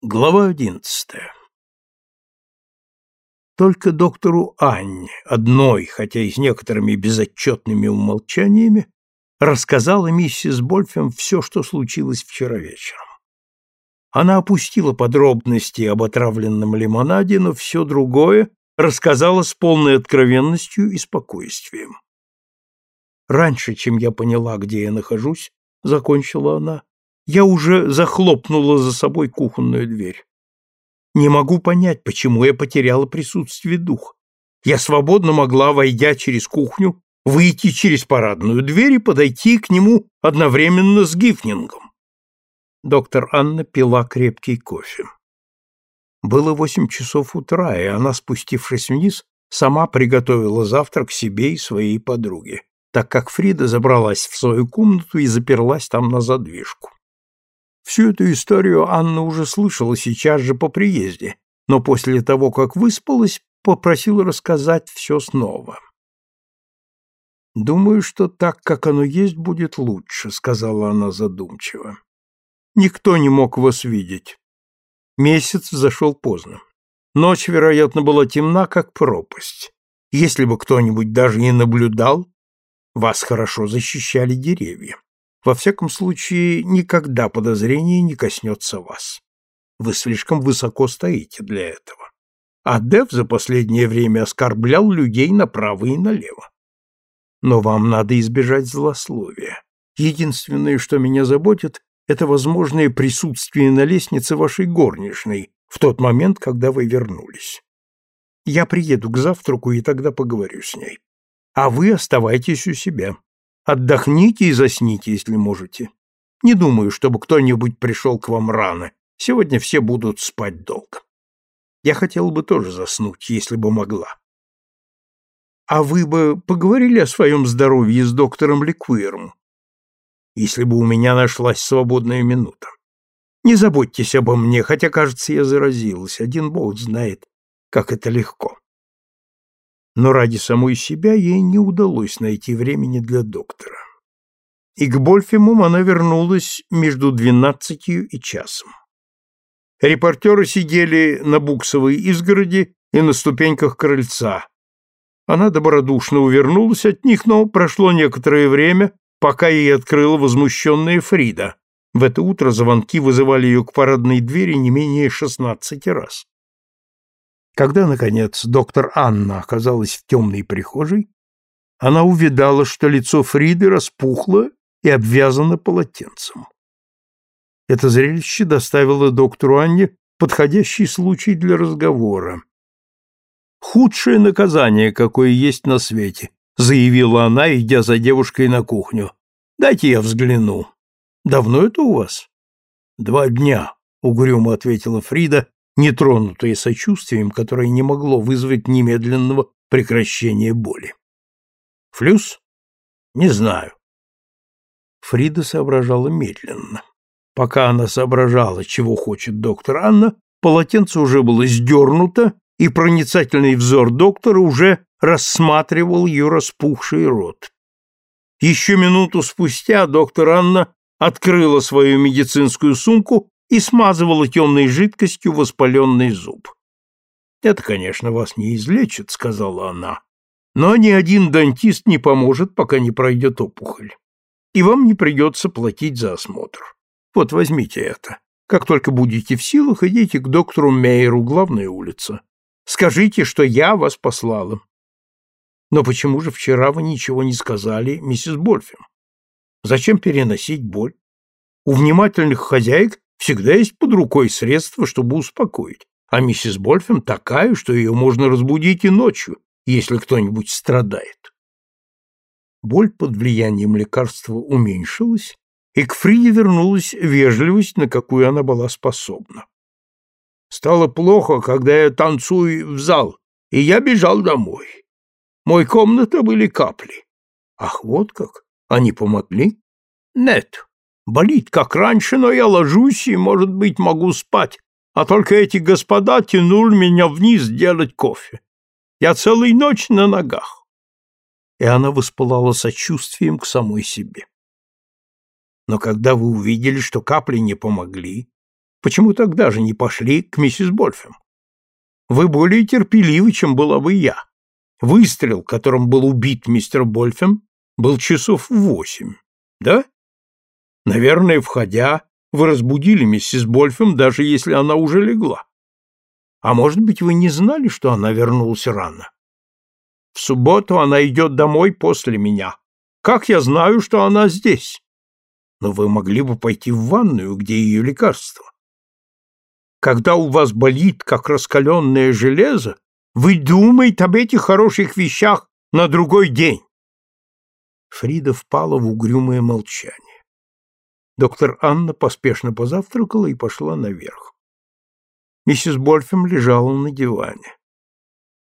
Глава одиннадцатая Только доктору Анне, одной, хотя и с некоторыми безотчетными умолчаниями, рассказала миссис Больфем все, что случилось вчера вечером. Она опустила подробности об отравленном лимонаде, но все другое рассказала с полной откровенностью и спокойствием. «Раньше, чем я поняла, где я нахожусь, — закончила она, я уже захлопнула за собой кухонную дверь. Не могу понять, почему я потеряла присутствие духа. Я свободно могла, войдя через кухню, выйти через парадную дверь и подойти к нему одновременно с Гифнингом. Доктор Анна пила крепкий кофе. Было восемь часов утра, и она, спустившись вниз, сама приготовила завтрак себе и своей подруге, так как Фрида забралась в свою комнату и заперлась там на задвижку. Всю эту историю Анна уже слышала сейчас же по приезде, но после того, как выспалась, попросила рассказать все снова. «Думаю, что так, как оно есть, будет лучше», — сказала она задумчиво. «Никто не мог вас видеть. Месяц зашел поздно. Ночь, вероятно, была темна, как пропасть. Если бы кто-нибудь даже и наблюдал, вас хорошо защищали деревья. Во всяком случае, никогда подозрение не коснется вас. Вы слишком высоко стоите для этого. А Дев за последнее время оскорблял людей направо и налево. Но вам надо избежать злословия. Единственное, что меня заботит, это возможное присутствие на лестнице вашей горничной в тот момент, когда вы вернулись. Я приеду к завтраку и тогда поговорю с ней. А вы оставайтесь у себя. Отдохните и засните, если можете. Не думаю, чтобы кто-нибудь пришел к вам рано. Сегодня все будут спать долго. Я хотела бы тоже заснуть, если бы могла. А вы бы поговорили о своем здоровье с доктором Ликвиром, если бы у меня нашлась свободная минута. Не заботьтесь обо мне, хотя, кажется, я заразилась. Один бог знает, как это легко но ради самой себя ей не удалось найти времени для доктора. И к Больфимум она вернулась между двенадцатью и часом. Репортеры сидели на буксовой изгороди и на ступеньках крыльца. Она добродушно увернулась от них, но прошло некоторое время, пока ей открыла возмущенная Фрида. В это утро звонки вызывали ее к парадной двери не менее шестнадцати раз. Когда, наконец, доктор Анна оказалась в темной прихожей, она увидала, что лицо Фриды распухло и обвязано полотенцем. Это зрелище доставило доктору Анне подходящий случай для разговора. «Худшее наказание, какое есть на свете», — заявила она, идя за девушкой на кухню. «Дайте я взгляну. Давно это у вас?» «Два дня», — угрюмо ответила Фрида, нетронутое сочувствием, которое не могло вызвать немедленного прекращения боли. Флюс? Не знаю. Фрида соображала медленно. Пока она соображала, чего хочет доктор Анна, полотенце уже было сдернуто, и проницательный взор доктора уже рассматривал ее распухший рот. Еще минуту спустя доктор Анна открыла свою медицинскую сумку и смазывала темной жидкостью воспаленный зуб. «Это, конечно, вас не излечит», — сказала она, «но ни один дантист не поможет, пока не пройдет опухоль. И вам не придется платить за осмотр. Вот возьмите это. Как только будете в силах, идите к доктору Мейеру, главная улица. Скажите, что я вас послала». «Но почему же вчера вы ничего не сказали, миссис Больфем? Зачем переносить боль? У внимательных хозяек Всегда есть под рукой средства, чтобы успокоить. А миссис Больфем такая, что ее можно разбудить и ночью, если кто-нибудь страдает. Боль под влиянием лекарства уменьшилась, и к Фриде вернулась вежливость, на какую она была способна. Стало плохо, когда я танцую в зал, и я бежал домой. Мой комната были капли. Ах, вот как? Они помогли? Нет. Болит, как раньше, но я ложусь и, может быть, могу спать, а только эти господа тянули меня вниз делать кофе. Я целую ночь на ногах. И она воспылала сочувствием к самой себе. Но когда вы увидели, что капли не помогли, Почему тогда же не пошли к миссис Больфем? Вы более терпеливы, чем была бы я. Выстрел, которым был убит мистер Больфем, был часов в восемь, да? Наверное, входя, вы разбудили миссис Больфем, даже если она уже легла. А может быть, вы не знали, что она вернулась рано? В субботу она идет домой после меня. Как я знаю, что она здесь? Но вы могли бы пойти в ванную, где ее лекарство. Когда у вас болит, как раскаленное железо, вы думаете об этих хороших вещах на другой день. Фрида впала в угрюмое молчание. Доктор Анна поспешно позавтракала и пошла наверх. Миссис Больфем лежала на диване.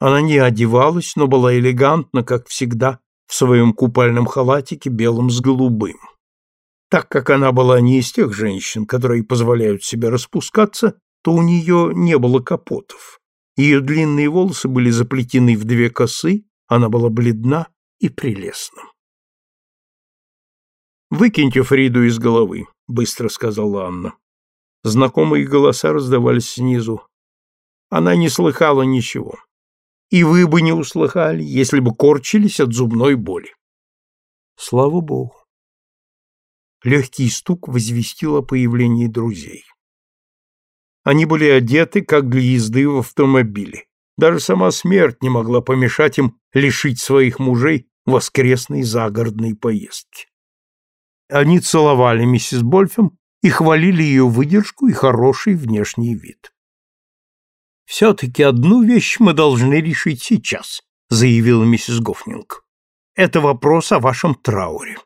Она не одевалась, но была элегантна, как всегда, в своем купальном халатике белом с голубым. Так как она была не из тех женщин, которые позволяют себе распускаться, то у нее не было капотов. Ее длинные волосы были заплетены в две косы, она была бледна и прелестна. «Выкиньте Фриду из головы», — быстро сказала Анна. Знакомые голоса раздавались снизу. Она не слыхала ничего. И вы бы не услыхали, если бы корчились от зубной боли. Слава Богу. Легкий стук возвестил о появлении друзей. Они были одеты, как для езды в автомобиле. Даже сама смерть не могла помешать им лишить своих мужей воскресной загородной поездки. Они целовали миссис Больфем и хвалили ее выдержку и хороший внешний вид. «Все-таки одну вещь мы должны решить сейчас», — заявила миссис Гофнинг. «Это вопрос о вашем трауре.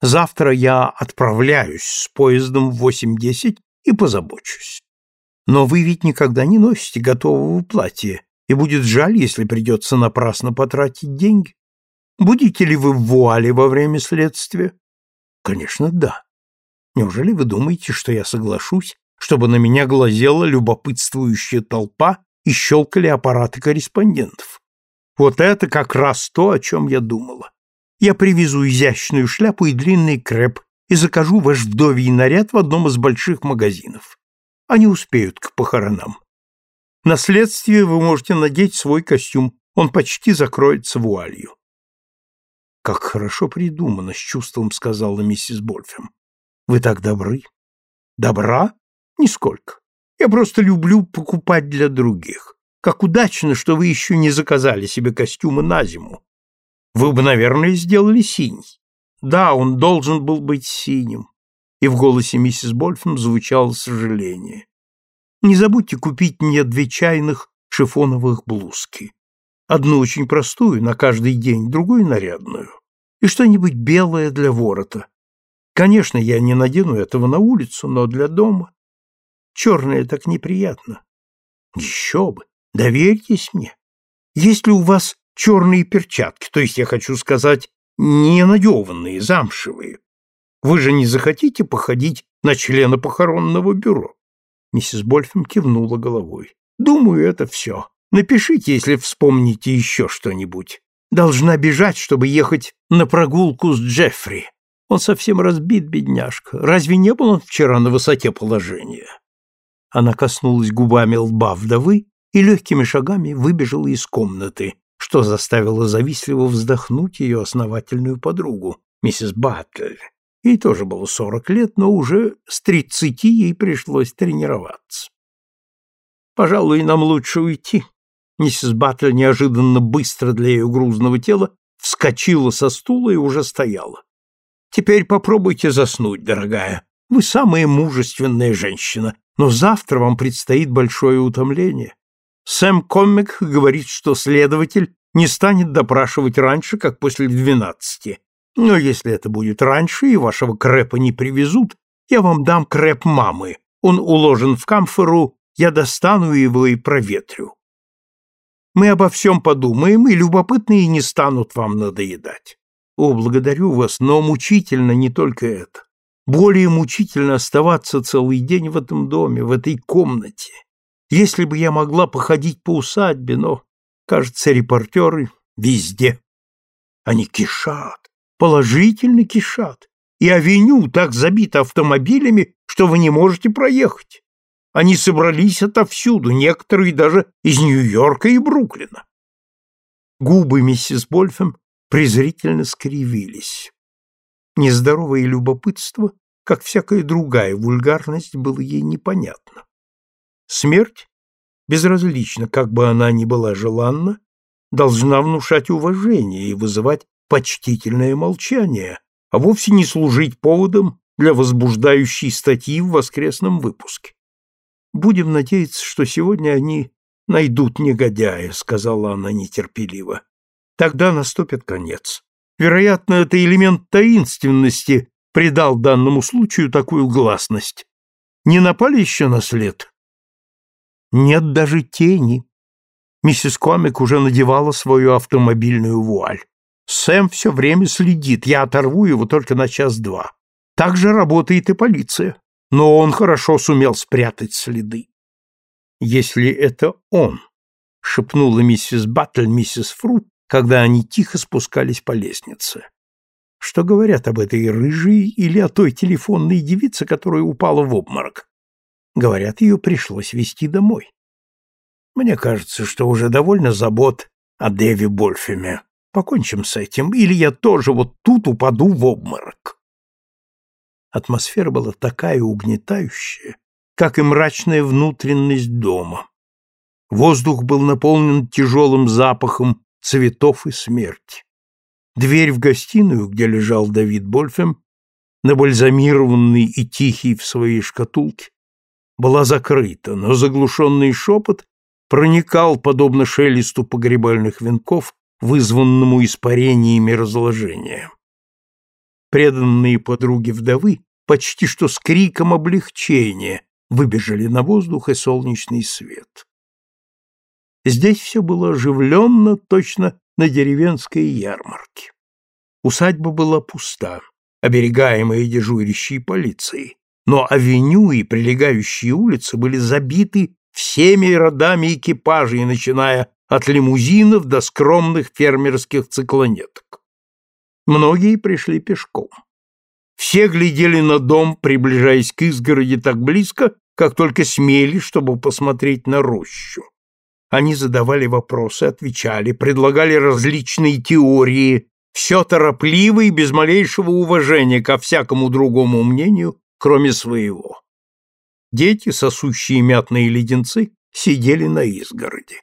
Завтра я отправляюсь с поездом в 8.10 и позабочусь. Но вы ведь никогда не носите готового платья, и будет жаль, если придется напрасно потратить деньги. Будете ли вы в вуале во время следствия? Конечно, да. Неужели вы думаете, что я соглашусь, чтобы на меня глазела любопытствующая толпа и щелкали аппараты корреспондентов? Вот это как раз то, о чем я думала. Я привезу изящную шляпу и длинный креп и закажу ваш вдовий наряд в одном из больших магазинов. Они успеют к похоронам. На следствие вы можете надеть свой костюм, он почти закроется вуалью. Как хорошо придумано, с чувством сказала миссис Больфем. Вы так добры. Добра? Нисколько. Я просто люблю покупать для других. Как удачно, что вы еще не заказали себе костюмы на зиму. Вы бы, наверное, сделали синий. Да, он должен был быть синим. И в голосе миссис Больфем звучало сожаление. Не забудьте купить мне две чайных шифоновых блузки. Одну очень простую, на каждый день, другую нарядную. И что-нибудь белое для ворота. Конечно, я не надену этого на улицу, но для дома. Черное так неприятно. Еще бы, доверьтесь мне. Есть ли у вас черные перчатки, то есть, я хочу сказать, не надеванные, замшевые? Вы же не захотите походить на члена похоронного бюро? Миссис Больфем кивнула головой. Думаю, это все. Напишите, если вспомните еще что-нибудь. Должна бежать, чтобы ехать на прогулку с Джеффри. Он совсем разбит, бедняжка. Разве не был он вчера на высоте положения? Она коснулась губами лба вдовы и легкими шагами выбежала из комнаты, что заставило завистливо вздохнуть ее основательную подругу, миссис Баттлер. Ей тоже было сорок лет, но уже с тридцати ей пришлось тренироваться. «Пожалуй, нам лучше уйти». Миссис Баттель неожиданно быстро для ее грузного тела вскочила со стула и уже стояла. Теперь попробуйте заснуть, дорогая. Вы самая мужественная женщина, но завтра вам предстоит большое утомление. Сэм Коммик говорит, что следователь не станет допрашивать раньше, как после двенадцати. Но если это будет раньше и вашего крэпа не привезут, я вам дам крэп мамы. Он уложен в камфору, я достану его и проветрю. Мы обо всем подумаем, и любопытные не станут вам надоедать. О, благодарю вас, но мучительно не только это. Более мучительно оставаться целый день в этом доме, в этой комнате. Если бы я могла походить по усадьбе, но, кажется, репортеры везде. Они кишат, положительно кишат. И авеню так забита автомобилями, что вы не можете проехать. Они собрались отовсюду, некоторые даже из Нью-Йорка и Бруклина. Губы миссис Больфем презрительно скривились. Нездоровое любопытство, как всякая другая вульгарность, было ей непонятно. Смерть, безразлично, как бы она ни была желанна, должна внушать уважение и вызывать почтительное молчание, а вовсе не служить поводом для возбуждающей статьи в воскресном выпуске. Будем надеяться, что сегодня они найдут негодяя, сказала она нетерпеливо. Тогда наступит конец. Вероятно, это элемент таинственности придал данному случаю такую гласность. Не напали еще на след? Нет даже тени. Миссис Комик уже надевала свою автомобильную вуаль. Сэм все время следит, я оторву его только на час-два. Так же работает и полиция, но он хорошо сумел спрятать следы. Если это он, шепнула миссис Баттль миссис Фрут, когда они тихо спускались по лестнице. Что говорят об этой рыжей или о той телефонной девице, которая упала в обморок? Говорят, ее пришлось везти домой. Мне кажется, что уже довольно забот о Дэви Больфеме. Покончим с этим, или я тоже вот тут упаду в обморок. Атмосфера была такая угнетающая, как и мрачная внутренность дома. Воздух был наполнен тяжелым запахом цветов и смерти. Дверь в гостиную, где лежал Давид Больфем, набальзамированный и тихий в своей шкатулке, была закрыта, но заглушенный шепот проникал, подобно шелесту погребальных венков, вызванному испарениями разложения. Преданные подруги вдовы почти что с криком облегчения выбежали на воздух и солнечный свет. Здесь все было оживленно, точно на деревенской ярмарке. Усадьба была пуста, оберегаемая дежурящей полицией, но авеню и прилегающие улицы были забиты всеми родами экипажей, начиная от лимузинов до скромных фермерских циклонеток. Многие пришли пешком. Все глядели на дом, приближаясь к изгороди так близко, как только смели, чтобы посмотреть на рощу. Они задавали вопросы, отвечали, предлагали различные теории, все торопливо и без малейшего уважения ко всякому другому мнению, кроме своего. Дети, сосущие мятные леденцы, сидели на изгороди.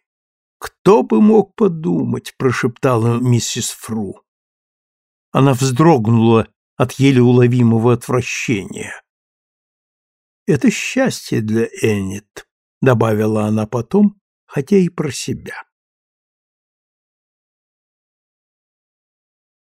«Кто бы мог подумать?» — прошептала миссис Фру. Она вздрогнула от еле уловимого отвращения. «Это счастье для Эннет», — добавила она потом, хотя и про себя.